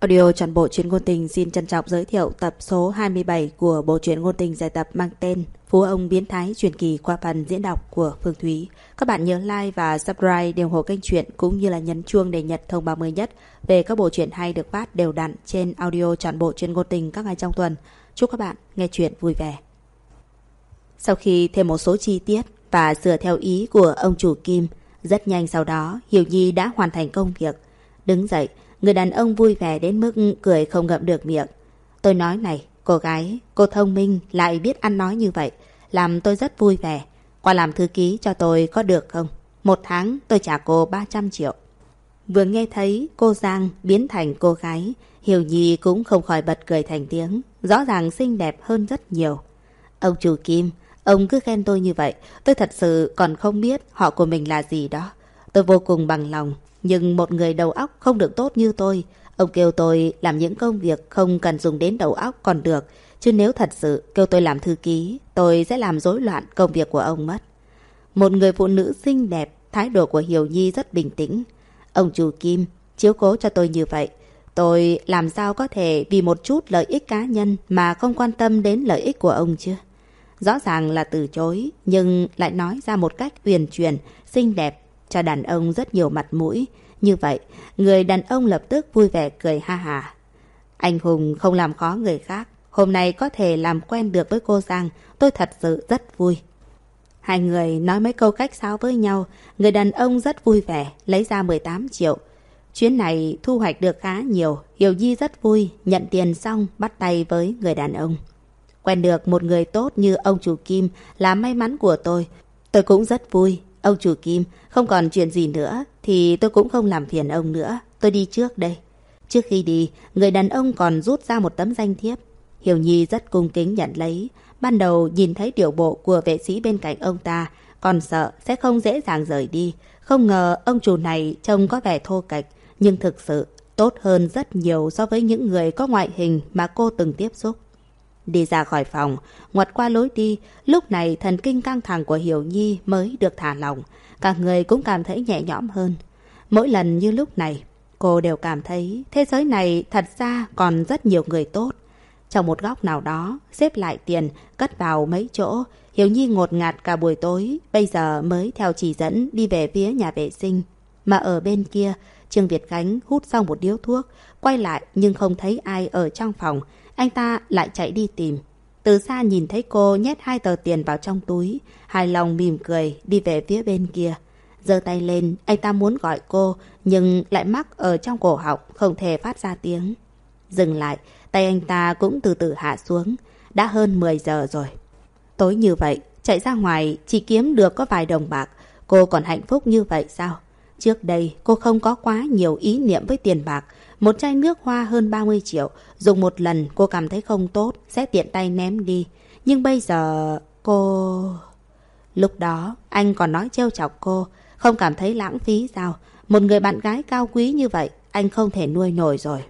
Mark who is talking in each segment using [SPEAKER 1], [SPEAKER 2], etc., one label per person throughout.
[SPEAKER 1] Audio toàn bộ truyện ngôn tình xin trân trọng giới thiệu tập số 27 của bộ truyện ngôn tình giải tập mang tên Phú ông biến thái truyền kỳ qua phần diễn đọc của Phương Thúy. Các bạn nhớ like và subscribe để ủng hộ kênh truyện cũng như là nhấn chuông để nhận thông báo mới nhất về các bộ truyện hay được phát đều đặn trên audio toàn bộ truyện ngôn tình các ngày trong tuần. Chúc các bạn nghe truyện vui vẻ. Sau khi thêm một số chi tiết và sửa theo ý của ông chủ Kim, rất nhanh sau đó Hiểu Nhi đã hoàn thành công việc. Đứng dậy, Người đàn ông vui vẻ đến mức cười không ngậm được miệng. Tôi nói này, cô gái, cô thông minh lại biết ăn nói như vậy, làm tôi rất vui vẻ. Qua làm thư ký cho tôi có được không? Một tháng tôi trả cô 300 triệu. Vừa nghe thấy cô Giang biến thành cô gái, Hiểu Nhi cũng không khỏi bật cười thành tiếng, rõ ràng xinh đẹp hơn rất nhiều. Ông chủ Kim, ông cứ khen tôi như vậy, tôi thật sự còn không biết họ của mình là gì đó. Tôi vô cùng bằng lòng, nhưng một người đầu óc không được tốt như tôi, ông kêu tôi làm những công việc không cần dùng đến đầu óc còn được. Chứ nếu thật sự kêu tôi làm thư ký, tôi sẽ làm rối loạn công việc của ông mất. Một người phụ nữ xinh đẹp, thái độ của Hiểu Nhi rất bình tĩnh. Ông chủ Kim, chiếu cố cho tôi như vậy. Tôi làm sao có thể vì một chút lợi ích cá nhân mà không quan tâm đến lợi ích của ông chứ? Rõ ràng là từ chối, nhưng lại nói ra một cách uyển chuyển, xinh đẹp, cho đàn ông rất nhiều mặt mũi. Như vậy, người đàn ông lập tức vui vẻ cười ha hà. Anh Hùng không làm khó người khác. Hôm nay có thể làm quen được với cô Giang, tôi thật sự rất vui. Hai người nói mấy câu cách sao với nhau, người đàn ông rất vui vẻ, lấy ra 18 triệu. Chuyến này thu hoạch được khá nhiều, Hiểu Di rất vui, nhận tiền xong bắt tay với người đàn ông. Quen được một người tốt như ông chủ Kim là may mắn của tôi. Tôi cũng rất vui, Ông chủ Kim, không còn chuyện gì nữa thì tôi cũng không làm phiền ông nữa. Tôi đi trước đây. Trước khi đi, người đàn ông còn rút ra một tấm danh thiếp. Hiểu Nhi rất cung kính nhận lấy. Ban đầu nhìn thấy điều bộ của vệ sĩ bên cạnh ông ta, còn sợ sẽ không dễ dàng rời đi. Không ngờ ông chủ này trông có vẻ thô kệch, nhưng thực sự tốt hơn rất nhiều so với những người có ngoại hình mà cô từng tiếp xúc. Đi ra khỏi phòng, ngoặt qua lối đi, lúc này thần kinh căng thẳng của Hiểu Nhi mới được thả lỏng. Cả người cũng cảm thấy nhẹ nhõm hơn. Mỗi lần như lúc này, cô đều cảm thấy thế giới này thật ra còn rất nhiều người tốt. Trong một góc nào đó, xếp lại tiền, cất vào mấy chỗ, Hiểu Nhi ngột ngạt cả buổi tối, bây giờ mới theo chỉ dẫn đi về phía nhà vệ sinh. Mà ở bên kia, Trương Việt Khánh hút xong một điếu thuốc, quay lại nhưng không thấy ai ở trong phòng, anh ta lại chạy đi tìm. Từ xa nhìn thấy cô nhét hai tờ tiền vào trong túi, hài lòng mỉm cười đi về phía bên kia. giơ tay lên, anh ta muốn gọi cô, nhưng lại mắc ở trong cổ họng, không thể phát ra tiếng. Dừng lại, tay anh ta cũng từ từ hạ xuống. Đã hơn 10 giờ rồi. Tối như vậy, chạy ra ngoài chỉ kiếm được có vài đồng bạc. Cô còn hạnh phúc như vậy sao? Trước đây, cô không có quá nhiều ý niệm với tiền bạc, một chai nước hoa hơn 30 triệu, dùng một lần cô cảm thấy không tốt, sẽ tiện tay ném đi. Nhưng bây giờ cô... Lúc đó, anh còn nói trêu chọc cô, không cảm thấy lãng phí sao? Một người bạn gái cao quý như vậy, anh không thể nuôi nổi rồi.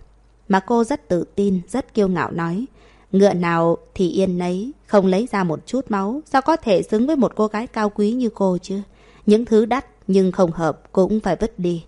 [SPEAKER 1] Mà cô rất tự tin, rất kiêu ngạo nói. Ngựa nào thì yên nấy, không lấy ra một chút máu, sao có thể xứng với một cô gái cao quý như cô chứ? Những thứ đắt nhưng không hợp cũng phải vứt đi.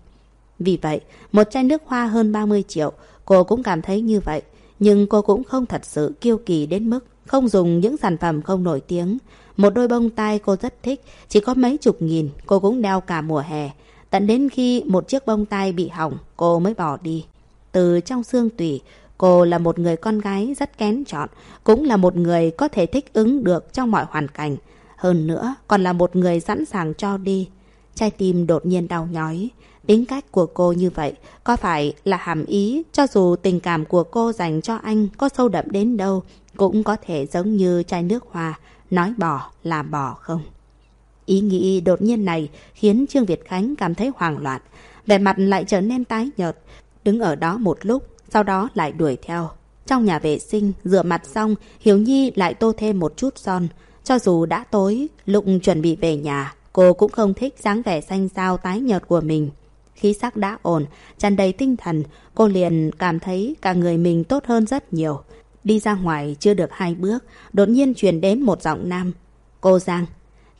[SPEAKER 1] Vì vậy, một chai nước hoa hơn 30 triệu, cô cũng cảm thấy như vậy. Nhưng cô cũng không thật sự kiêu kỳ đến mức không dùng những sản phẩm không nổi tiếng. Một đôi bông tai cô rất thích, chỉ có mấy chục nghìn, cô cũng đeo cả mùa hè. Tận đến khi một chiếc bông tai bị hỏng, cô mới bỏ đi. Từ trong xương tủy, cô là một người con gái rất kén chọn, cũng là một người có thể thích ứng được trong mọi hoàn cảnh. Hơn nữa, còn là một người sẵn sàng cho đi. Trái tim đột nhiên đau nhói. Tính cách của cô như vậy có phải là hàm ý cho dù tình cảm của cô dành cho anh có sâu đậm đến đâu cũng có thể giống như chai nước hoa, nói bỏ là bỏ không? Ý nghĩ đột nhiên này khiến Trương Việt Khánh cảm thấy hoảng loạn, vẻ mặt lại trở nên tái nhợt, đứng ở đó một lúc, sau đó lại đuổi theo. Trong nhà vệ sinh, rửa mặt xong, Hiếu Nhi lại tô thêm một chút son. Cho dù đã tối, lúc chuẩn bị về nhà, cô cũng không thích dáng vẻ xanh xao tái nhợt của mình. Khí sắc đã ổn, tràn đầy tinh thần, cô liền cảm thấy cả người mình tốt hơn rất nhiều. Đi ra ngoài chưa được hai bước, đột nhiên truyền đến một giọng nam. Cô Giang,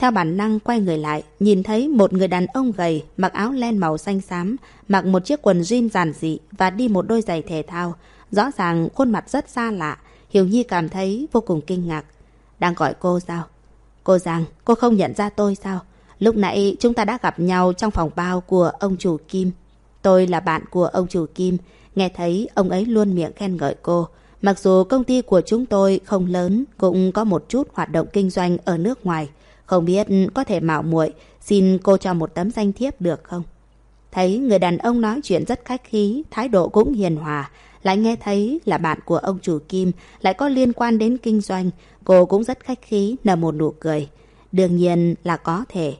[SPEAKER 1] Theo bản năng quay người lại, nhìn thấy một người đàn ông gầy, mặc áo len màu xanh xám, mặc một chiếc quần jean giản dị và đi một đôi giày thể thao. Rõ ràng khuôn mặt rất xa lạ, Hiểu Nhi cảm thấy vô cùng kinh ngạc. Đang gọi cô sao? Cô giang cô không nhận ra tôi sao? Lúc nãy chúng ta đã gặp nhau trong phòng bao của ông chủ Kim. Tôi là bạn của ông chủ Kim, nghe thấy ông ấy luôn miệng khen ngợi cô. Mặc dù công ty của chúng tôi không lớn, cũng có một chút hoạt động kinh doanh ở nước ngoài. Không biết có thể mạo muội xin cô cho một tấm danh thiếp được không? Thấy người đàn ông nói chuyện rất khách khí, thái độ cũng hiền hòa. Lại nghe thấy là bạn của ông chủ Kim, lại có liên quan đến kinh doanh. Cô cũng rất khách khí, nở một nụ cười. Đương nhiên là có thể.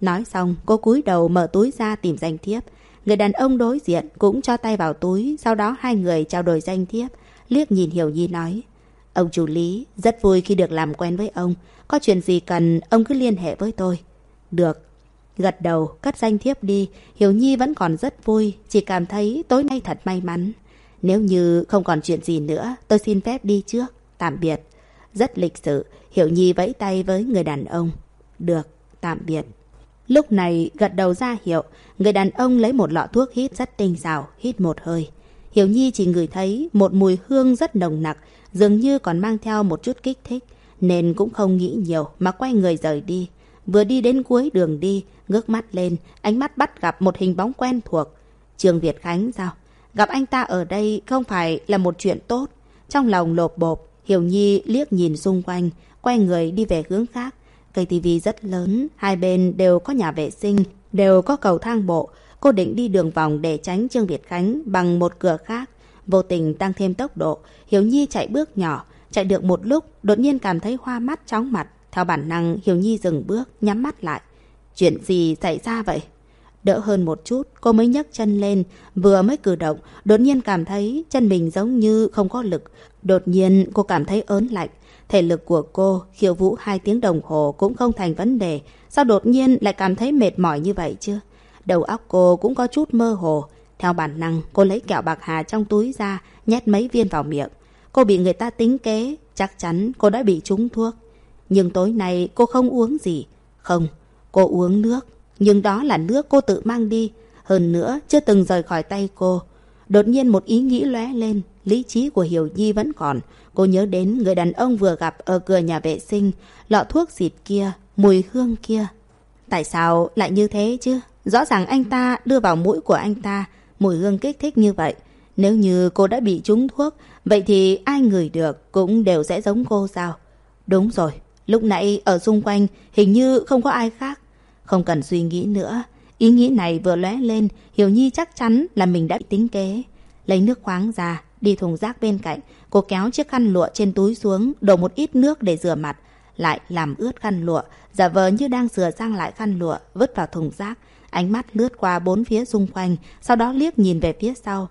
[SPEAKER 1] Nói xong, cô cúi đầu mở túi ra tìm danh thiếp. Người đàn ông đối diện cũng cho tay vào túi, sau đó hai người trao đổi danh thiếp. Liếc nhìn Hiểu Nhi nói, Ông chủ Lý, rất vui khi được làm quen với ông. Có chuyện gì cần, ông cứ liên hệ với tôi. Được. Gật đầu, cất danh thiếp đi. Hiểu Nhi vẫn còn rất vui, chỉ cảm thấy tối nay thật may mắn. Nếu như không còn chuyện gì nữa, tôi xin phép đi trước. Tạm biệt. Rất lịch sự, Hiểu Nhi vẫy tay với người đàn ông. Được, tạm biệt. Lúc này gật đầu ra hiệu, người đàn ông lấy một lọ thuốc hít rất tinh xảo, hít một hơi. Hiểu Nhi chỉ ngửi thấy một mùi hương rất nồng nặc, dường như còn mang theo một chút kích thích, nên cũng không nghĩ nhiều mà quay người rời đi. Vừa đi đến cuối đường đi, ngước mắt lên, ánh mắt bắt gặp một hình bóng quen thuộc. Trương Việt Khánh sao? Gặp anh ta ở đây không phải là một chuyện tốt. Trong lòng lột bộp, Hiểu Nhi liếc nhìn xung quanh, quay người đi về hướng khác. Cây tivi rất lớn, hai bên đều có nhà vệ sinh, đều có cầu thang bộ. Cô định đi đường vòng để tránh Trương Việt Khánh bằng một cửa khác. Vô tình tăng thêm tốc độ, Hiểu Nhi chạy bước nhỏ. Chạy được một lúc, đột nhiên cảm thấy hoa mắt chóng mặt. Theo bản năng, Hiểu Nhi dừng bước, nhắm mắt lại. Chuyện gì xảy ra vậy? Đỡ hơn một chút, cô mới nhấc chân lên, vừa mới cử động, đột nhiên cảm thấy chân mình giống như không có lực. Đột nhiên cô cảm thấy ớn lạnh. Thể lực của cô khiêu vũ hai tiếng đồng hồ cũng không thành vấn đề. Sao đột nhiên lại cảm thấy mệt mỏi như vậy chứ Đầu óc cô cũng có chút mơ hồ. Theo bản năng, cô lấy kẹo bạc hà trong túi ra, nhét mấy viên vào miệng. Cô bị người ta tính kế, chắc chắn cô đã bị trúng thuốc. Nhưng tối nay cô không uống gì. Không, cô uống nước. Nhưng đó là nước cô tự mang đi. Hơn nữa, chưa từng rời khỏi tay cô. Đột nhiên một ý nghĩ lóe lên, lý trí của Hiểu Nhi vẫn còn. Cô nhớ đến người đàn ông vừa gặp ở cửa nhà vệ sinh, lọ thuốc xịt kia, mùi hương kia. Tại sao lại như thế chứ? Rõ ràng anh ta đưa vào mũi của anh ta mùi hương kích thích như vậy. Nếu như cô đã bị trúng thuốc, vậy thì ai ngửi được cũng đều sẽ giống cô sao? Đúng rồi, lúc nãy ở xung quanh hình như không có ai khác. Không cần suy nghĩ nữa. Ý nghĩ này vừa lóe lên, Hiểu Nhi chắc chắn là mình đã bị tính kế. Lấy nước khoáng ra, đi thùng rác bên cạnh, cô kéo chiếc khăn lụa trên túi xuống, đổ một ít nước để rửa mặt, lại làm ướt khăn lụa, giả vờ như đang sửa sang lại khăn lụa, vứt vào thùng rác, ánh mắt lướt qua bốn phía xung quanh, sau đó liếc nhìn về phía sau.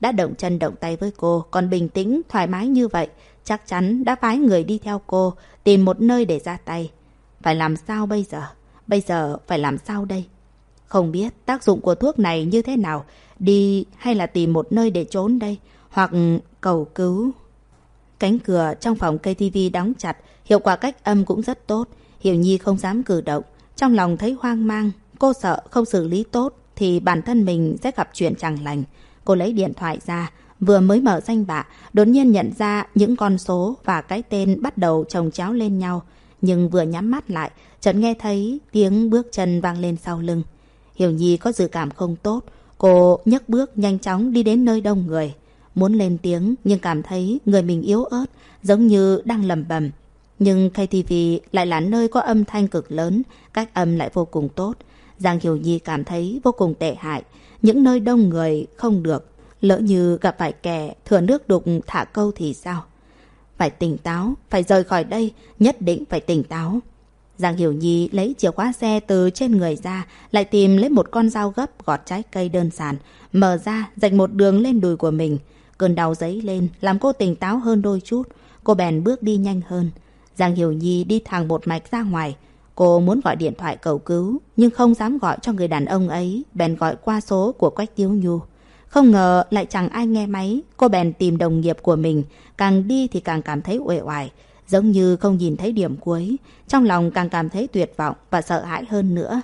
[SPEAKER 1] Đã động chân động tay với cô, còn bình tĩnh, thoải mái như vậy, chắc chắn đã phái người đi theo cô, tìm một nơi để ra tay. Phải làm sao bây giờ? Bây giờ phải làm sao đây? Không biết tác dụng của thuốc này như thế nào, đi hay là tìm một nơi để trốn đây, hoặc cầu cứu. Cánh cửa trong phòng KTV đóng chặt, hiệu quả cách âm cũng rất tốt. Hiểu Nhi không dám cử động, trong lòng thấy hoang mang, cô sợ không xử lý tốt thì bản thân mình sẽ gặp chuyện chẳng lành. Cô lấy điện thoại ra, vừa mới mở danh bạ, đột nhiên nhận ra những con số và cái tên bắt đầu chồng chéo lên nhau. Nhưng vừa nhắm mắt lại, chợt nghe thấy tiếng bước chân vang lên sau lưng. Hiểu Nhi có dự cảm không tốt, cô nhấc bước nhanh chóng đi đến nơi đông người. Muốn lên tiếng nhưng cảm thấy người mình yếu ớt, giống như đang lầm bầm. Nhưng KTV lại là nơi có âm thanh cực lớn, cách âm lại vô cùng tốt. Giang Hiểu Nhi cảm thấy vô cùng tệ hại. Những nơi đông người không được. Lỡ như gặp phải kẻ thừa nước đục thả câu thì sao? Phải tỉnh táo, phải rời khỏi đây, nhất định phải tỉnh táo. Giang Hiểu Nhi lấy chìa khóa xe từ trên người ra, lại tìm lấy một con dao gấp gọt trái cây đơn giản, mở ra, rạch một đường lên đùi của mình. Cơn đau dấy lên, làm cô tỉnh táo hơn đôi chút. Cô bèn bước đi nhanh hơn. Giang Hiểu Nhi đi thẳng một mạch ra ngoài. Cô muốn gọi điện thoại cầu cứu, nhưng không dám gọi cho người đàn ông ấy, bèn gọi qua số của Quách Tiếu Nhu. Không ngờ lại chẳng ai nghe máy, cô bèn tìm đồng nghiệp của mình, càng đi thì càng cảm thấy uể oải. Giống như không nhìn thấy điểm cuối, trong lòng càng cảm thấy tuyệt vọng và sợ hãi hơn nữa.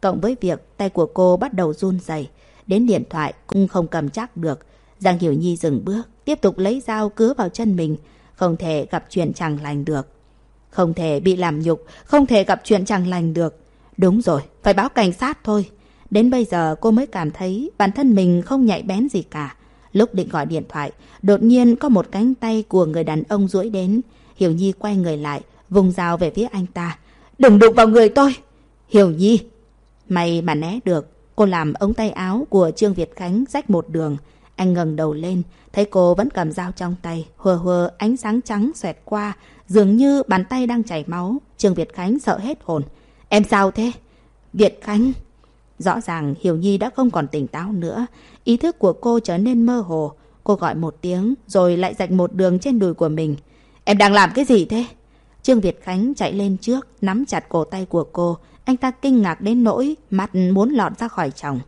[SPEAKER 1] Cộng với việc tay của cô bắt đầu run rẩy, đến điện thoại cũng không cầm chắc được. Giang Hiểu Nhi dừng bước, tiếp tục lấy dao cứa vào chân mình, không thể gặp chuyện chẳng lành được. Không thể bị làm nhục, không thể gặp chuyện chẳng lành được. Đúng rồi, phải báo cảnh sát thôi. Đến bây giờ cô mới cảm thấy bản thân mình không nhạy bén gì cả. Lúc định gọi điện thoại, đột nhiên có một cánh tay của người đàn ông duỗi đến. Hiểu Nhi quay người lại, vùng dao về phía anh ta. Đừng đụng vào người tôi! Hiểu Nhi! May mà né được. Cô làm ống tay áo của Trương Việt Khánh rách một đường. Anh ngẩng đầu lên, thấy cô vẫn cầm dao trong tay, hùa hùa ánh sáng trắng xoẹt qua, dường như bàn tay đang chảy máu. Trương Việt Khánh sợ hết hồn. Em sao thế? Việt Khánh! Rõ ràng Hiểu Nhi đã không còn tỉnh táo nữa. Ý thức của cô trở nên mơ hồ. Cô gọi một tiếng rồi lại rạch một đường trên đùi của mình. Em đang làm cái gì thế? Trương Việt Khánh chạy lên trước, nắm chặt cổ tay của cô. Anh ta kinh ngạc đến nỗi mắt muốn lọt ra khỏi chồng.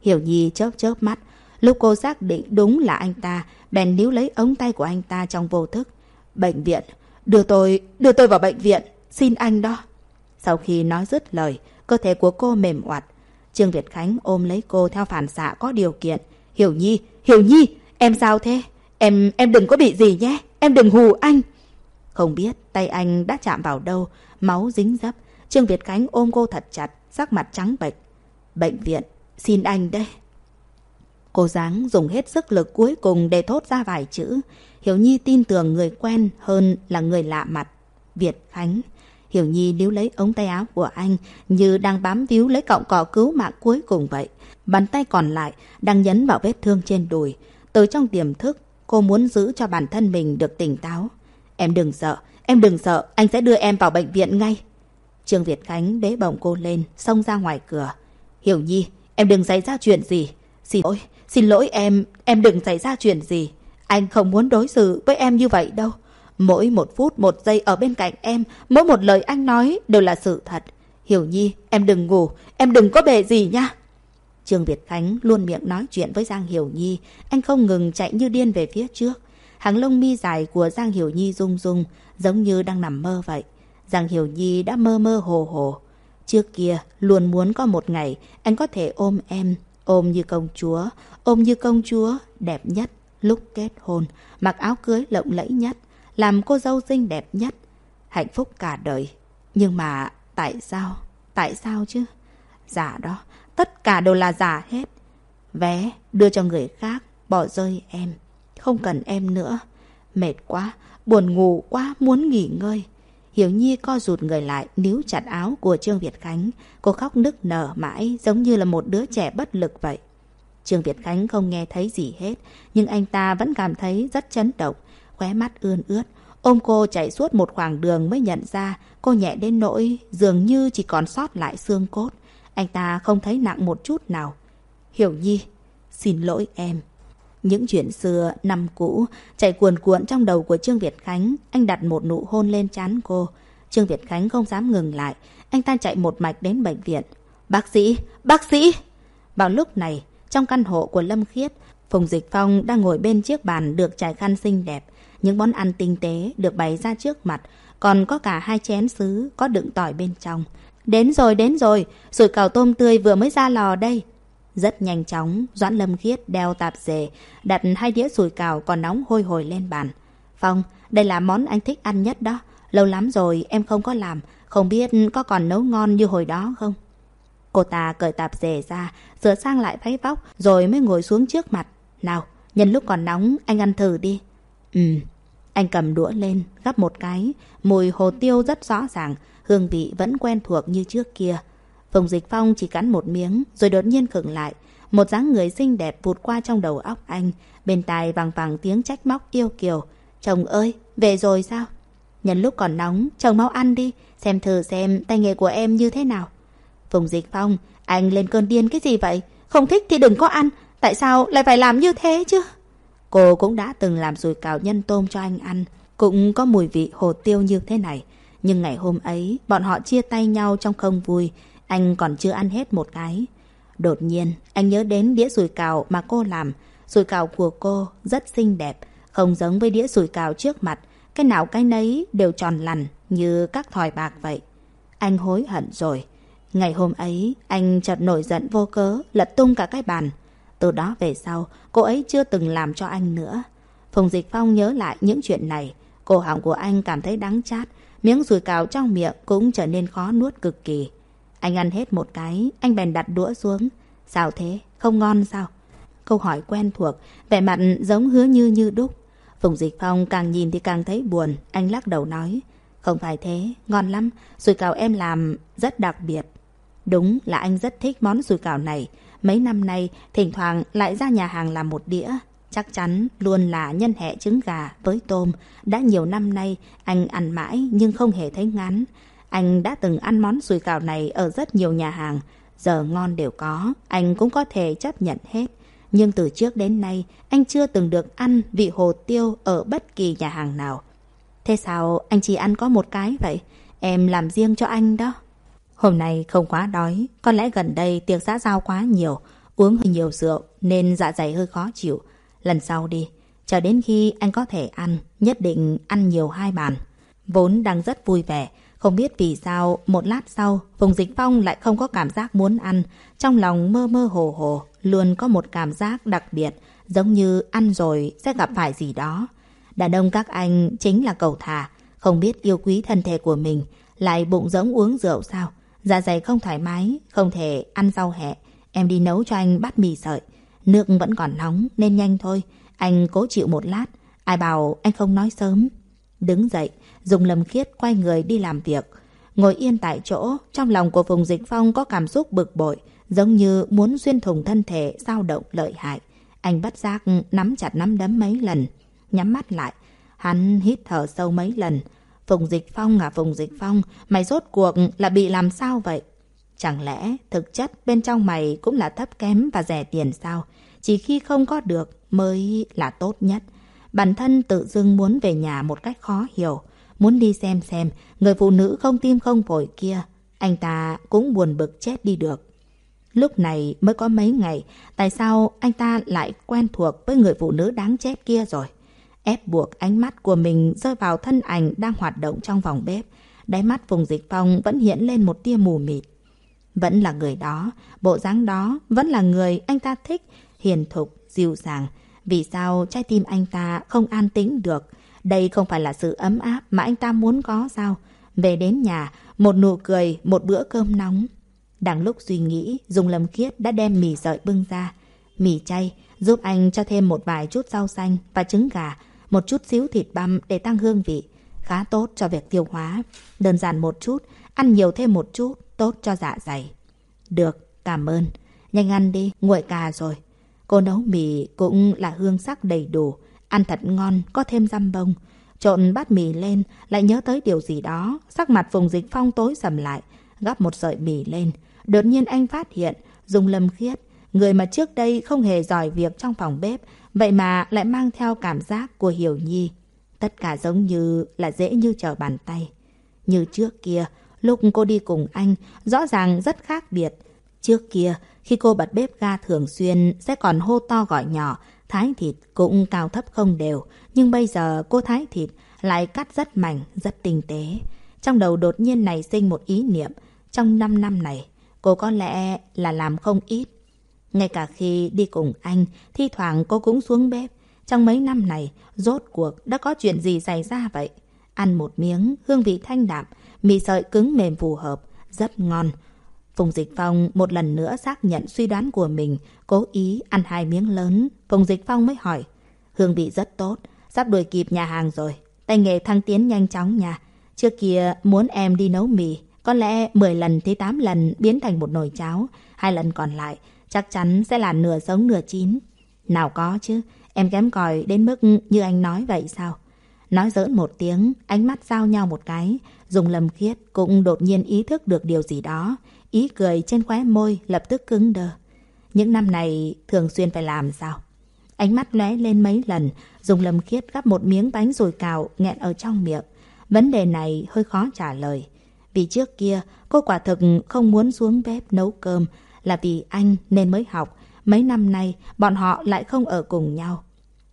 [SPEAKER 1] Hiểu Nhi chớp chớp mắt. Lúc cô xác định đúng là anh ta, bèn níu lấy ống tay của anh ta trong vô thức. Bệnh viện, đưa tôi, đưa tôi vào bệnh viện, xin anh đó. Sau khi nói dứt lời, cơ thể của cô mềm oặt. Trương Việt Khánh ôm lấy cô theo phản xạ có điều kiện. Hiểu Nhi, Hiểu Nhi, em sao thế? Em, em đừng có bị gì nhé, em đừng hù anh. Không biết tay anh đã chạm vào đâu, máu dính dấp. Trương Việt Khánh ôm cô thật chặt, sắc mặt trắng bệch. Bệnh viện, xin anh đây. Cô dáng dùng hết sức lực cuối cùng để thốt ra vài chữ. Hiểu Nhi tin tưởng người quen hơn là người lạ mặt. Việt Khánh. Hiểu Nhi níu lấy ống tay áo của anh như đang bám víu lấy cọng cỏ cứu mạng cuối cùng vậy. Bàn tay còn lại đang nhấn vào vết thương trên đùi. Từ trong tiềm thức, cô muốn giữ cho bản thân mình được tỉnh táo. Em đừng sợ, em đừng sợ, anh sẽ đưa em vào bệnh viện ngay. Trương Việt Khánh bế bổng cô lên, xông ra ngoài cửa. Hiểu Nhi, em đừng xảy ra chuyện gì. Xin lỗi, xin lỗi em, em đừng xảy ra chuyện gì. Anh không muốn đối xử với em như vậy đâu. Mỗi một phút một giây ở bên cạnh em, mỗi một lời anh nói đều là sự thật. Hiểu Nhi, em đừng ngủ, em đừng có bề gì nha. Trương Việt Khánh luôn miệng nói chuyện với Giang Hiểu Nhi, anh không ngừng chạy như điên về phía trước. Hàng lông mi dài của Giang Hiểu Nhi rung rung, giống như đang nằm mơ vậy. Giang Hiểu Nhi đã mơ mơ hồ hồ. Trước kia, luôn muốn có một ngày anh có thể ôm em, ôm như công chúa, ôm như công chúa, đẹp nhất lúc kết hôn, mặc áo cưới lộng lẫy nhất, làm cô dâu xinh đẹp nhất, hạnh phúc cả đời. Nhưng mà tại sao? Tại sao chứ? Giả đó, tất cả đều là giả hết. Vé đưa cho người khác, bỏ rơi em. Không cần em nữa. Mệt quá, buồn ngủ quá, muốn nghỉ ngơi. Hiểu Nhi co rụt người lại, níu chặt áo của Trương Việt Khánh. Cô khóc nức nở mãi, giống như là một đứa trẻ bất lực vậy. Trương Việt Khánh không nghe thấy gì hết, nhưng anh ta vẫn cảm thấy rất chấn động khóe mắt ươn ướt. Ôm cô chạy suốt một khoảng đường mới nhận ra cô nhẹ đến nỗi dường như chỉ còn sót lại xương cốt. Anh ta không thấy nặng một chút nào. Hiểu Nhi, xin lỗi em. Những chuyện xưa, năm cũ, chạy cuồn cuộn trong đầu của Trương Việt Khánh. Anh đặt một nụ hôn lên trán cô. Trương Việt Khánh không dám ngừng lại. Anh ta chạy một mạch đến bệnh viện. Bác sĩ! Bác sĩ! Vào lúc này, trong căn hộ của Lâm Khiết, Phùng Dịch Phong đang ngồi bên chiếc bàn được trải khăn xinh đẹp. Những món ăn tinh tế được bày ra trước mặt, còn có cả hai chén sứ có đựng tỏi bên trong. Đến rồi, đến rồi, sủi cảo tôm tươi vừa mới ra lò đây. Rất nhanh chóng, Doãn Lâm Khiết đeo tạp dề, đặt hai đĩa sủi cảo còn nóng hôi hồi lên bàn. Phong, đây là món anh thích ăn nhất đó. Lâu lắm rồi em không có làm, không biết có còn nấu ngon như hồi đó không? Cô ta cởi tạp dề ra, sửa sang lại váy vóc, rồi mới ngồi xuống trước mặt. Nào, nhân lúc còn nóng, anh ăn thử đi. Ừ, anh cầm đũa lên, gắp một cái, mùi hồ tiêu rất rõ ràng, hương vị vẫn quen thuộc như trước kia. Phùng Dịch Phong chỉ cắn một miếng, rồi đột nhiên khựng lại. Một dáng người xinh đẹp vụt qua trong đầu óc anh, bên tai vàng vàng tiếng trách móc yêu kiều. Chồng ơi, về rồi sao? Nhân lúc còn nóng, chồng mau ăn đi, xem thử xem tay nghề của em như thế nào. Phùng Dịch Phong, anh lên cơn điên cái gì vậy? Không thích thì đừng có ăn, tại sao lại phải làm như thế chứ? Cô cũng đã từng làm rùi cào nhân tôm cho anh ăn, cũng có mùi vị hồ tiêu như thế này. Nhưng ngày hôm ấy, bọn họ chia tay nhau trong không vui, anh còn chưa ăn hết một cái. Đột nhiên, anh nhớ đến đĩa sủi cào mà cô làm. sủi cào của cô rất xinh đẹp, không giống với đĩa sủi cào trước mặt. cái nào cái nấy đều tròn lằn như các thỏi bạc vậy. Anh hối hận rồi. Ngày hôm ấy, anh chợt nổi giận vô cớ, lật tung cả cái bàn. Từ đó về sau, cô ấy chưa từng làm cho anh nữa. Phùng Dịch Phong nhớ lại những chuyện này. Cổ họng của anh cảm thấy đắng chát, miếng rùi cào trong miệng cũng trở nên khó nuốt cực kỳ. Anh ăn hết một cái, anh bèn đặt đũa xuống. Sao thế? Không ngon sao? Câu hỏi quen thuộc, vẻ mặt giống hứa như như đúc. Phùng Dịch Phong càng nhìn thì càng thấy buồn, anh lắc đầu nói. Không phải thế, ngon lắm, sùi cào em làm rất đặc biệt. Đúng là anh rất thích món sùi cào này. Mấy năm nay, thỉnh thoảng lại ra nhà hàng làm một đĩa. Chắc chắn luôn là nhân hẹ trứng gà với tôm. Đã nhiều năm nay, anh ăn mãi nhưng không hề thấy ngán. Anh đã từng ăn món sủi cảo này ở rất nhiều nhà hàng. Giờ ngon đều có, anh cũng có thể chấp nhận hết. Nhưng từ trước đến nay, anh chưa từng được ăn vị hồ tiêu ở bất kỳ nhà hàng nào. Thế sao anh chỉ ăn có một cái vậy? Em làm riêng cho anh đó. Hôm nay không quá đói, có lẽ gần đây tiệc xã giao quá nhiều, uống hơi nhiều rượu nên dạ dày hơi khó chịu. Lần sau đi, chờ đến khi anh có thể ăn, nhất định ăn nhiều hai bàn. Vốn đang rất vui vẻ, không biết vì sao một lát sau Phùng Dịch Phong lại không có cảm giác muốn ăn, trong lòng mơ mơ hồ hồ, luôn có một cảm giác đặc biệt, giống như ăn rồi sẽ gặp phải gì đó. Đàn ông các anh chính là cầu thả, không biết yêu quý thân thể của mình, lại bụng rỗng uống rượu sao? Dạ dày không thoải mái, không thể ăn rau hẹ. Em đi nấu cho anh bát mì sợi. Nước vẫn còn nóng nên nhanh thôi. Anh cố chịu một lát. Ai bảo anh không nói sớm. Đứng dậy, dùng lầm khiết quay người đi làm việc. Ngồi yên tại chỗ, trong lòng của Phùng Dịch Phong có cảm xúc bực bội, giống như muốn xuyên thủng thân thể, dao động lợi hại. Anh bắt giác nắm chặt nắm đấm mấy lần, nhắm mắt lại. Hắn hít thở sâu mấy lần. Phùng Dịch Phong à Phùng Dịch Phong, mày rốt cuộc là bị làm sao vậy? Chẳng lẽ thực chất bên trong mày cũng là thấp kém và rẻ tiền sao? Chỉ khi không có được mới là tốt nhất. Bản thân tự dưng muốn về nhà một cách khó hiểu. Muốn đi xem xem người phụ nữ không tim không phổi kia. Anh ta cũng buồn bực chết đi được. Lúc này mới có mấy ngày, tại sao anh ta lại quen thuộc với người phụ nữ đáng chết kia rồi? ép buộc ánh mắt của mình rơi vào thân ảnh đang hoạt động trong vòng bếp. Đáy mắt Phùng Dịch Phong vẫn hiện lên một tia mù mịt. Vẫn là người đó, bộ dáng đó, vẫn là người anh ta thích, hiền thục, dịu dàng. Vì sao trái tim anh ta không an tĩnh được? Đây không phải là sự ấm áp mà anh ta muốn có sao? Về đến nhà, một nụ cười, một bữa cơm nóng. Đang lúc suy nghĩ, Dung Lâm Khiết đã đem mì sợi bưng ra. Mì chay, giúp anh cho thêm một vài chút rau xanh và trứng gà, một chút xíu thịt băm để tăng hương vị. Khá tốt cho việc tiêu hóa. Đơn giản một chút, ăn nhiều thêm một chút, tốt cho dạ dày. Được, cảm ơn. Nhanh ăn đi, nguội cà rồi. Cô nấu mì cũng là hương sắc đầy đủ. Ăn thật ngon, có thêm răm bông. Trộn bát mì lên, lại nhớ tới điều gì đó. Sắc mặt vùng dịch phong tối sầm lại, gắp một sợi mì lên. Đột nhiên anh phát hiện, dùng lâm khiết, người mà trước đây không hề giỏi việc trong phòng bếp, Vậy mà lại mang theo cảm giác của Hiểu Nhi. Tất cả giống như là dễ như trở bàn tay. Như trước kia, lúc cô đi cùng anh, rõ ràng rất khác biệt. Trước kia, khi cô bật bếp ga thường xuyên sẽ còn hô to gọi nhỏ, thái thịt cũng cao thấp không đều. Nhưng bây giờ cô thái thịt lại cắt rất mảnh, rất tinh tế. Trong đầu đột nhiên này sinh một ý niệm. Trong 5 năm này, cô có lẽ là làm không ít ngay cả khi đi cùng anh, thi thoảng cô cũng xuống bếp. Trong mấy năm này, rốt cuộc đã có chuyện gì xảy ra vậy? Ăn một miếng, hương vị thanh đạm, mì sợi cứng mềm phù hợp, rất ngon. Phùng Dịch Phong một lần nữa xác nhận suy đoán của mình, cố ý ăn hai miếng lớn. Phùng Dịch Phong mới hỏi, hương vị rất tốt, sắp đuổi kịp nhà hàng rồi. Tay nghề thăng tiến nhanh chóng nha. Trước kia muốn em đi nấu mì, có lẽ 10 lần thì 8 lần biến thành một nồi cháo, hai lần còn lại chắc chắn sẽ là nửa sống nửa chín. Nào có chứ, em kém còi đến mức như anh nói vậy sao? Nói giỡn một tiếng, ánh mắt giao nhau một cái, dùng lầm khiết cũng đột nhiên ý thức được điều gì đó. Ý cười trên khóe môi lập tức cứng đờ. Những năm này thường xuyên phải làm sao? Ánh mắt lóe lên mấy lần, dùng lầm khiết gắp một miếng bánh rồi cào nghẹn ở trong miệng. Vấn đề này hơi khó trả lời. Vì trước kia, cô quả thực không muốn xuống bếp nấu cơm, là vì anh nên mới học. Mấy năm nay, bọn họ lại không ở cùng nhau.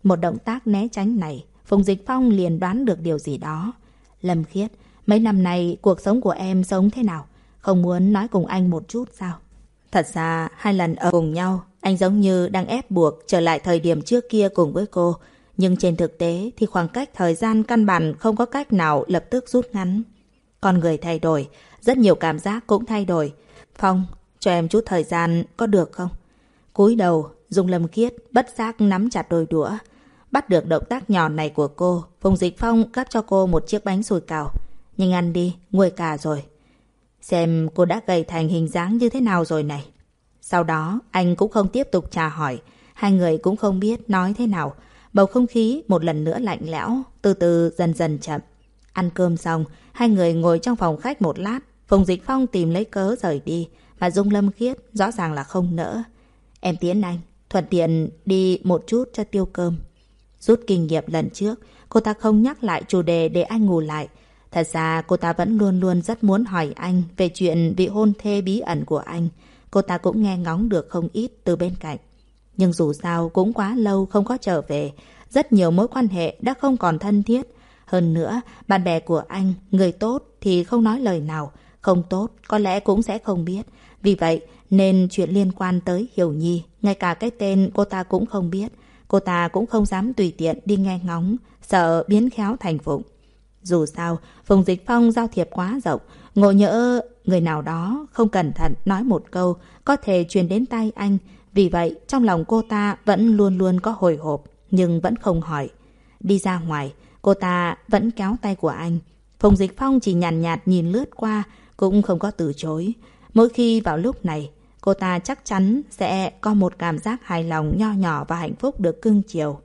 [SPEAKER 1] Một động tác né tránh này, Phùng Dịch Phong liền đoán được điều gì đó. Lâm Khiết, mấy năm nay cuộc sống của em sống thế nào? Không muốn nói cùng anh một chút sao? Thật ra, hai lần ở cùng nhau, anh giống như đang ép buộc trở lại thời điểm trước kia cùng với cô. Nhưng trên thực tế thì khoảng cách thời gian căn bản không có cách nào lập tức rút ngắn. Con người thay đổi, rất nhiều cảm giác cũng thay đổi. Phong, cho em chút thời gian có được không? cúi đầu, Dung Lâm kiết bất giác nắm chặt đôi đũa. Bắt được động tác nhỏ này của cô, Phùng Dịch Phong cắp cho cô một chiếc bánh sùi cào. Nhưng ăn đi, nguôi cả rồi. Xem cô đã gầy thành hình dáng như thế nào rồi này. Sau đó, anh cũng không tiếp tục trả hỏi. Hai người cũng không biết nói thế nào. Bầu không khí một lần nữa lạnh lẽo, từ từ dần dần chậm. Ăn cơm xong, hai người ngồi trong phòng khách một lát. Phùng Dịch Phong tìm lấy cớ rời đi, mà Dung Lâm Khiết rõ ràng là không nỡ. Em tiến anh, thuận tiện đi một chút cho tiêu cơm. Rút kinh nghiệm lần trước, cô ta không nhắc lại chủ đề để anh ngủ lại. Thật ra cô ta vẫn luôn luôn rất muốn hỏi anh về chuyện vị hôn thê bí ẩn của anh. Cô ta cũng nghe ngóng được không ít từ bên cạnh. Nhưng dù sao cũng quá lâu không có trở về, rất nhiều mối quan hệ đã không còn thân thiết. Hơn nữa, bạn bè của anh, người tốt thì không nói lời nào, không tốt có lẽ cũng sẽ không biết. Vì vậy, nên chuyện liên quan tới Hiểu Nhi, ngay cả cái tên cô ta cũng không biết. Cô ta cũng không dám tùy tiện đi nghe ngóng, sợ biến khéo thành phụng. Dù sao, Phùng Dịch Phong giao thiệp quá rộng, ngộ nhỡ người nào đó không cẩn thận nói một câu có thể truyền đến tay anh. Vì vậy, trong lòng cô ta vẫn luôn luôn có hồi hộp, nhưng vẫn không hỏi. Đi ra ngoài, cô ta vẫn kéo tay của anh. Phùng Dịch Phong chỉ nhàn nhạt, nhạt nhìn lướt qua, cũng không có từ chối. Mỗi khi vào lúc này, cô ta chắc chắn sẽ có một cảm giác hài lòng nho nhỏ và hạnh phúc được cưng chiều.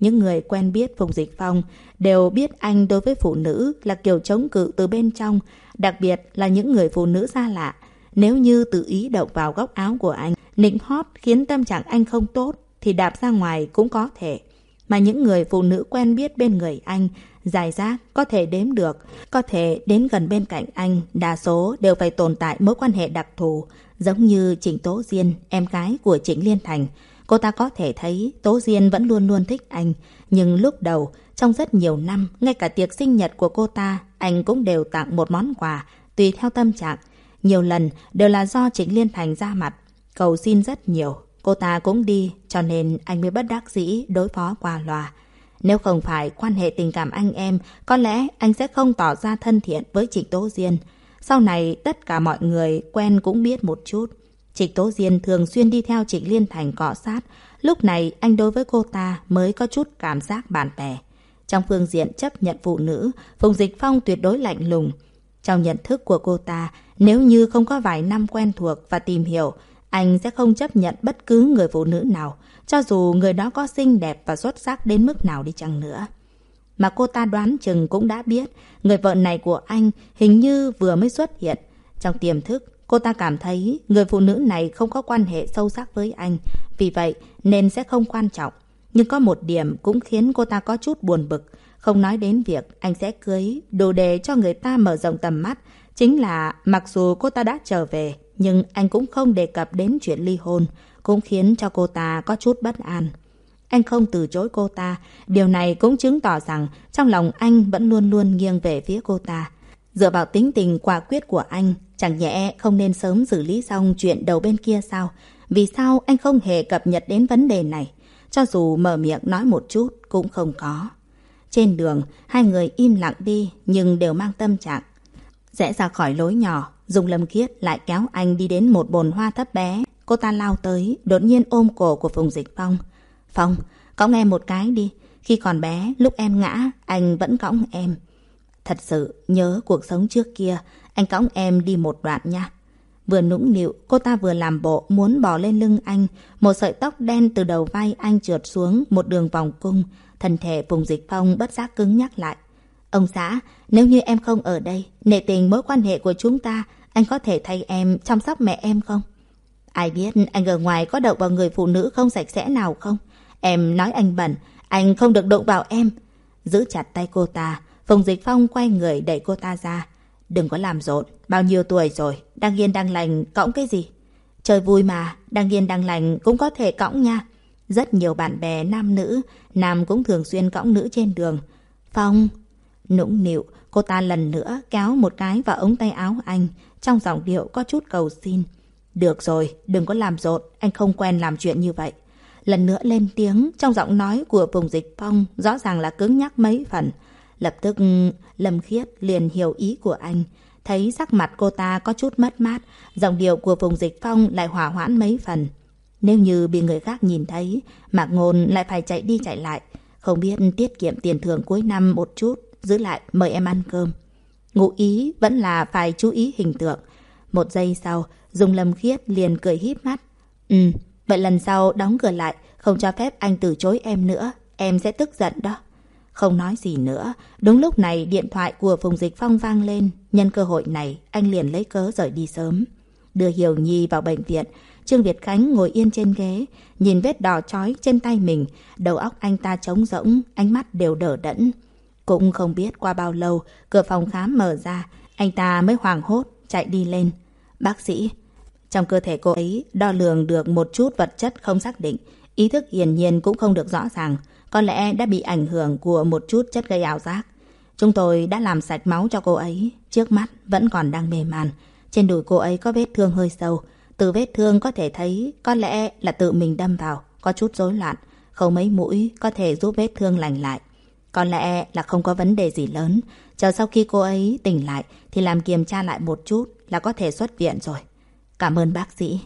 [SPEAKER 1] Những người quen biết Phùng Dịch Phong đều biết anh đối với phụ nữ là kiểu chống cự từ bên trong, đặc biệt là những người phụ nữ xa lạ. Nếu như tự ý động vào góc áo của anh, nịnh hót khiến tâm trạng anh không tốt, thì đạp ra ngoài cũng có thể. Mà những người phụ nữ quen biết bên người anh, dài rác, có thể đếm được, có thể đến gần bên cạnh anh, đa số đều phải tồn tại mối quan hệ đặc thù, giống như Trịnh Tố Diên, em gái của Trịnh Liên Thành. Cô ta có thể thấy Tố Diên vẫn luôn luôn thích anh, nhưng lúc đầu, trong rất nhiều năm, ngay cả tiệc sinh nhật của cô ta, anh cũng đều tặng một món quà, tùy theo tâm trạng. Nhiều lần đều là do Trịnh Liên Thành ra mặt, cầu xin rất nhiều. Cô ta cũng đi, cho nên anh mới bất đắc dĩ đối phó qua loa. Nếu không phải quan hệ tình cảm anh em, có lẽ anh sẽ không tỏ ra thân thiện với Trịnh Tố Diên. Sau này, tất cả mọi người quen cũng biết một chút. Trịnh Tố Diên thường xuyên đi theo Trịnh Liên Thành cọ sát. Lúc này, anh đối với cô ta mới có chút cảm giác bạn bè. Trong phương diện chấp nhận phụ nữ, Phùng Dịch Phong tuyệt đối lạnh lùng. Trong nhận thức của cô ta, nếu như không có vài năm quen thuộc và tìm hiểu, anh sẽ không chấp nhận bất cứ người phụ nữ nào, cho dù người đó có xinh đẹp và xuất sắc đến mức nào đi chăng nữa. Mà cô ta đoán chừng cũng đã biết, người vợ này của anh hình như vừa mới xuất hiện. Trong tiềm thức, cô ta cảm thấy người phụ nữ này không có quan hệ sâu sắc với anh, vì vậy nên sẽ không quan trọng. Nhưng có một điểm cũng khiến cô ta có chút buồn bực, không nói đến việc anh sẽ cưới, đồ đề cho người ta mở rộng tầm mắt. Chính là mặc dù cô ta đã trở về, nhưng anh cũng không đề cập đến chuyện ly hôn, cũng khiến cho cô ta có chút bất an. Anh không từ chối cô ta, điều này cũng chứng tỏ rằng trong lòng anh vẫn luôn luôn nghiêng về phía cô ta. Dựa vào tính tình quả quyết của anh, chẳng nhẽ không nên sớm xử lý xong chuyện đầu bên kia sao? Vì sao anh không hề cập nhật đến vấn đề này? Cho dù mở miệng nói một chút cũng không có. Trên đường, hai người im lặng đi nhưng đều mang tâm trạng. Rẽ ra khỏi lối nhỏ, Dung Lâm Khiết lại kéo anh đi đến một bồn hoa thấp bé. Cô ta lao tới, đột nhiên ôm cổ của Phùng Dịch Phong. Phong, cõng em một cái đi. Khi còn bé, lúc em ngã, anh vẫn cõng em. Thật sự, nhớ cuộc sống trước kia, anh cõng em đi một đoạn nha. Vừa nũng nịu, cô ta vừa làm bộ muốn bò lên lưng anh. Một sợi tóc đen từ đầu vai anh trượt xuống một đường vòng cung. Thần thể vùng Dịch Phong bất giác cứng nhắc lại. Ông xã, nếu như em không ở đây, nệ tình mối quan hệ của chúng ta, anh có thể thay em chăm sóc mẹ em không? Ai biết anh ở ngoài có động vào người phụ nữ không sạch sẽ nào không? Em nói anh bẩn, anh không được động vào em. Giữ chặt tay cô ta, Phùng Dịch Phong quay người đẩy cô ta ra. Đừng có làm rộn, bao nhiêu tuổi rồi, đang yên đang lành, cõng cái gì? Chơi vui mà, đang yên đang lành cũng có thể cõng nha. Rất nhiều bạn bè nam nữ, nam cũng thường xuyên cõng nữ trên đường. Phong, nũng nịu, cô ta lần nữa kéo một cái vào ống tay áo anh, trong giọng điệu có chút cầu xin. Được rồi, đừng có làm rộn, anh không quen làm chuyện như vậy. Lần nữa lên tiếng, trong giọng nói của vùng dịch phong rõ ràng là cứng nhắc mấy phần. Lập tức Lâm Khiết liền hiểu ý của anh. Thấy sắc mặt cô ta có chút mất mát, giọng điệu của vùng dịch phong lại hỏa hoãn mấy phần. Nếu như bị người khác nhìn thấy, Mạc Ngôn lại phải chạy đi chạy lại. Không biết tiết kiệm tiền thưởng cuối năm một chút, giữ lại mời em ăn cơm. Ngụ ý vẫn là phải chú ý hình tượng. Một giây sau, Dung Lâm Khiết liền cười híp mắt. Ừ, vậy lần sau đóng cửa lại, không cho phép anh từ chối em nữa, em sẽ tức giận đó. Không nói gì nữa, đúng lúc này điện thoại của Phùng Dịch Phong vang lên. Nhân cơ hội này, anh liền lấy cớ rời đi sớm. Đưa Hiểu Nhi vào bệnh viện, Trương Việt Khánh ngồi yên trên ghế, nhìn vết đỏ chói trên tay mình, đầu óc anh ta trống rỗng, ánh mắt đều đờ đẫn. Cũng không biết qua bao lâu, cửa phòng khám mở ra, anh ta mới hoảng hốt, chạy đi lên. Bác sĩ, trong cơ thể cô ấy đo lường được một chút vật chất không xác định, ý thức hiển nhiên cũng không được rõ ràng, có lẽ đã bị ảnh hưởng của một chút chất gây ảo giác. Chúng tôi đã làm sạch máu cho cô ấy, trước mắt vẫn còn đang mềm màn. Trên đùi cô ấy có vết thương hơi sâu, từ vết thương có thể thấy có lẽ là tự mình đâm vào, có chút rối loạn, không mấy mũi có thể giúp vết thương lành lại. Có lẽ là không có vấn đề gì lớn, chờ sau khi cô ấy tỉnh lại thì làm kiểm tra lại một chút là có thể xuất viện rồi. Cảm ơn bác sĩ.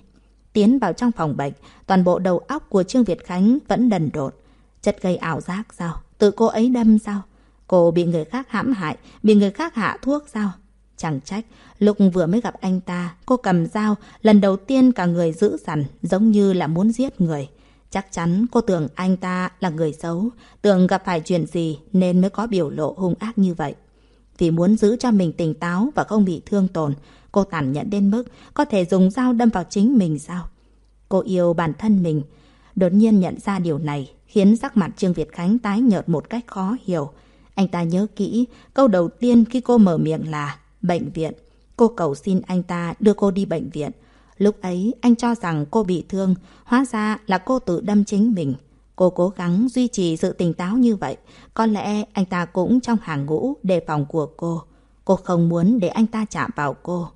[SPEAKER 1] Tiến vào trong phòng bệnh, toàn bộ đầu óc của Trương Việt Khánh vẫn đần độn. Chất gây ảo giác sao? Tự cô ấy đâm sao? Cô bị người khác hãm hại, bị người khác hạ thuốc sao? Chẳng trách, lúc vừa mới gặp anh ta, cô cầm dao, lần đầu tiên cả người giữ dằn, giống như là muốn giết người. Chắc chắn cô tưởng anh ta là người xấu, tưởng gặp phải chuyện gì nên mới có biểu lộ hung ác như vậy. Vì muốn giữ cho mình tỉnh táo và không bị thương tổn, cô tàn nhẫn đến mức có thể dùng dao đâm vào chính mình sao? Cô yêu bản thân mình. Đột nhiên nhận ra điều này khiến sắc mặt Trương Việt Khánh tái nhợt một cách khó hiểu. Anh ta nhớ kỹ, câu đầu tiên khi cô mở miệng là bệnh viện. Cô cầu xin anh ta đưa cô đi bệnh viện. Lúc ấy anh cho rằng cô bị thương, hóa ra là cô tự đâm chính mình. Cô cố gắng duy trì sự tỉnh táo như vậy. Có lẽ anh ta cũng trong hàng ngũ đề phòng của cô. Cô không muốn để anh ta chạm vào cô.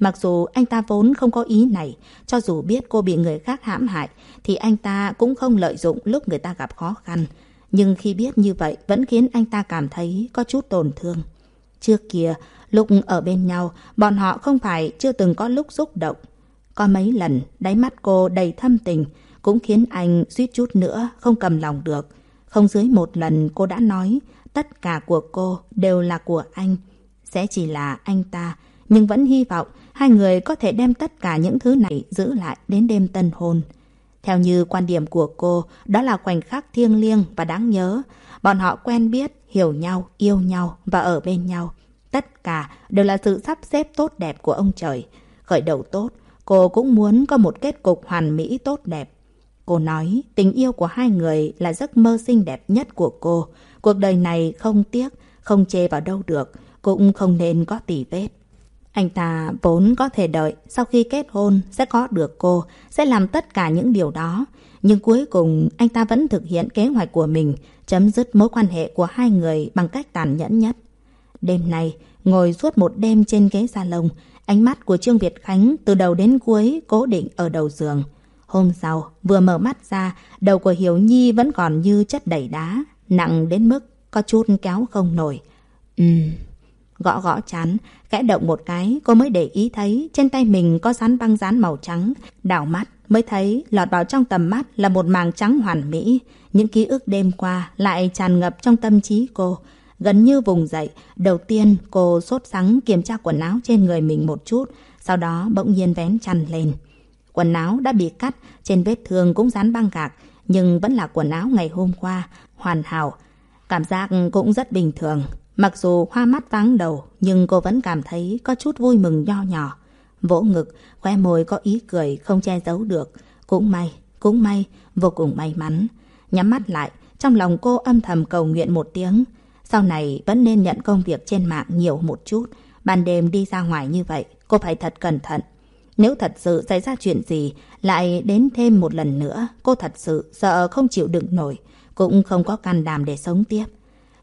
[SPEAKER 1] Mặc dù anh ta vốn không có ý này, cho dù biết cô bị người khác hãm hại, thì anh ta cũng không lợi dụng lúc người ta gặp khó khăn. Nhưng khi biết như vậy vẫn khiến anh ta cảm thấy có chút tổn thương. Trước kia, lúc ở bên nhau, bọn họ không phải chưa từng có lúc xúc động. Có mấy lần, đáy mắt cô đầy thâm tình, cũng khiến anh suýt chút nữa không cầm lòng được. Không dưới một lần cô đã nói, tất cả của cô đều là của anh. Sẽ chỉ là anh ta, nhưng vẫn hy vọng hai người có thể đem tất cả những thứ này giữ lại đến đêm tân hôn. Theo như quan điểm của cô, đó là khoảnh khắc thiêng liêng và đáng nhớ. Bọn họ quen biết, hiểu nhau, yêu nhau và ở bên nhau. Tất cả đều là sự sắp xếp tốt đẹp của ông trời. Khởi đầu tốt, cô cũng muốn có một kết cục hoàn mỹ tốt đẹp. Cô nói tình yêu của hai người là giấc mơ xinh đẹp nhất của cô. Cuộc đời này không tiếc, không chê vào đâu được, cũng không nên có tỉ vết. Anh ta vốn có thể đợi sau khi kết hôn sẽ có được cô, sẽ làm tất cả những điều đó. Nhưng cuối cùng anh ta vẫn thực hiện kế hoạch của mình, chấm dứt mối quan hệ của hai người bằng cách tàn nhẫn nhất. Đêm nay, ngồi suốt một đêm trên ghế salon, ánh mắt của Trương Việt Khánh từ đầu đến cuối cố định ở đầu giường. Hôm sau, vừa mở mắt ra, đầu của Hiểu Nhi vẫn còn như chất đầy đá, nặng đến mức có chút kéo không nổi. Ừm... Gõ gõ chán, khẽ động một cái, cô mới để ý thấy trên tay mình có dán băng dán màu trắng. Đảo mắt mới thấy lọt vào trong tầm mắt là một màng trắng hoàn mỹ. Những ký ức đêm qua lại tràn ngập trong tâm trí cô. Gần như vùng dậy, đầu tiên cô sốt sắng kiểm tra quần áo trên người mình một chút, sau đó bỗng nhiên vén chăn lên. Quần áo đã bị cắt, trên vết thương cũng dán băng gạc, nhưng vẫn là quần áo ngày hôm qua, hoàn hảo. Cảm giác cũng rất bình thường. Mặc dù hoa mắt váng đầu, nhưng cô vẫn cảm thấy có chút vui mừng nho nhỏ. Vỗ ngực, khoe môi có ý cười không che giấu được. Cũng may, cũng may, vô cùng may mắn. Nhắm mắt lại, trong lòng cô âm thầm cầu nguyện một tiếng. Sau này vẫn nên nhận công việc trên mạng nhiều một chút. Ban đêm đi ra ngoài như vậy, cô phải thật cẩn thận. Nếu thật sự xảy ra chuyện gì, lại đến thêm một lần nữa, cô thật sự sợ không chịu đựng nổi, cũng không có can đảm để sống tiếp.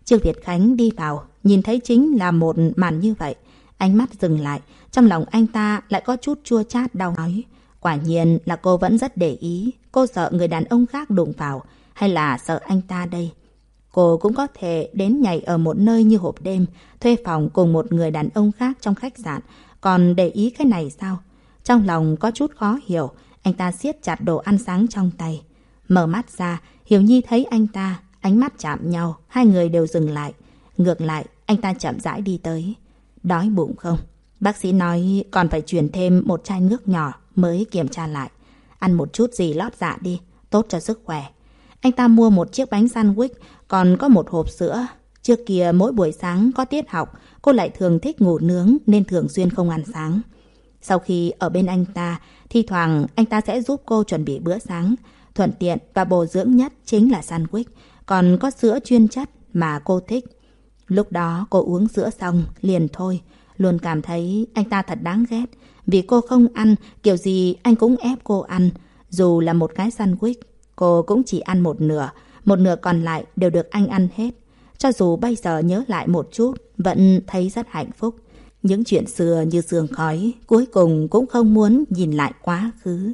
[SPEAKER 1] Trương Việt Khánh đi vào, nhìn thấy chính là một màn như vậy. Ánh mắt dừng lại, trong lòng anh ta lại có chút chua chát đau nói. Quả nhiên là cô vẫn rất để ý, cô sợ người đàn ông khác đụng vào, hay là sợ anh ta đây. Cô cũng có thể đến nhảy ở một nơi như hộp đêm, thuê phòng cùng một người đàn ông khác trong khách sạn, còn để ý cái này sao? Trong lòng có chút khó hiểu, anh ta siết chặt đồ ăn sáng trong tay. Mở mắt ra, Hiểu Nhi thấy anh ta, ánh mắt chạm nhau, hai người đều dừng lại. Ngược lại, anh ta chậm rãi đi tới. Đói bụng không? Bác sĩ nói còn phải chuyển thêm một chai nước nhỏ mới kiểm tra lại. Ăn một chút gì lót dạ đi, tốt cho sức khỏe. Anh ta mua một chiếc bánh sandwich, còn có một hộp sữa. Trước kia mỗi buổi sáng có tiết học, cô lại thường thích ngủ nướng nên thường xuyên không ăn sáng. Sau khi ở bên anh ta, thi thoảng anh ta sẽ giúp cô chuẩn bị bữa sáng. Thuận tiện và bổ dưỡng nhất chính là sandwich, còn có sữa chuyên chất mà cô thích. Lúc đó cô uống sữa xong, liền thôi. Luôn cảm thấy anh ta thật đáng ghét. Vì cô không ăn, kiểu gì anh cũng ép cô ăn. Dù là một cái sandwich, cô cũng chỉ ăn một nửa. Một nửa còn lại đều được anh ăn hết. Cho dù bây giờ nhớ lại một chút, vẫn thấy rất hạnh phúc. Những chuyện xưa như sương khói, cuối cùng cũng không muốn nhìn lại quá khứ.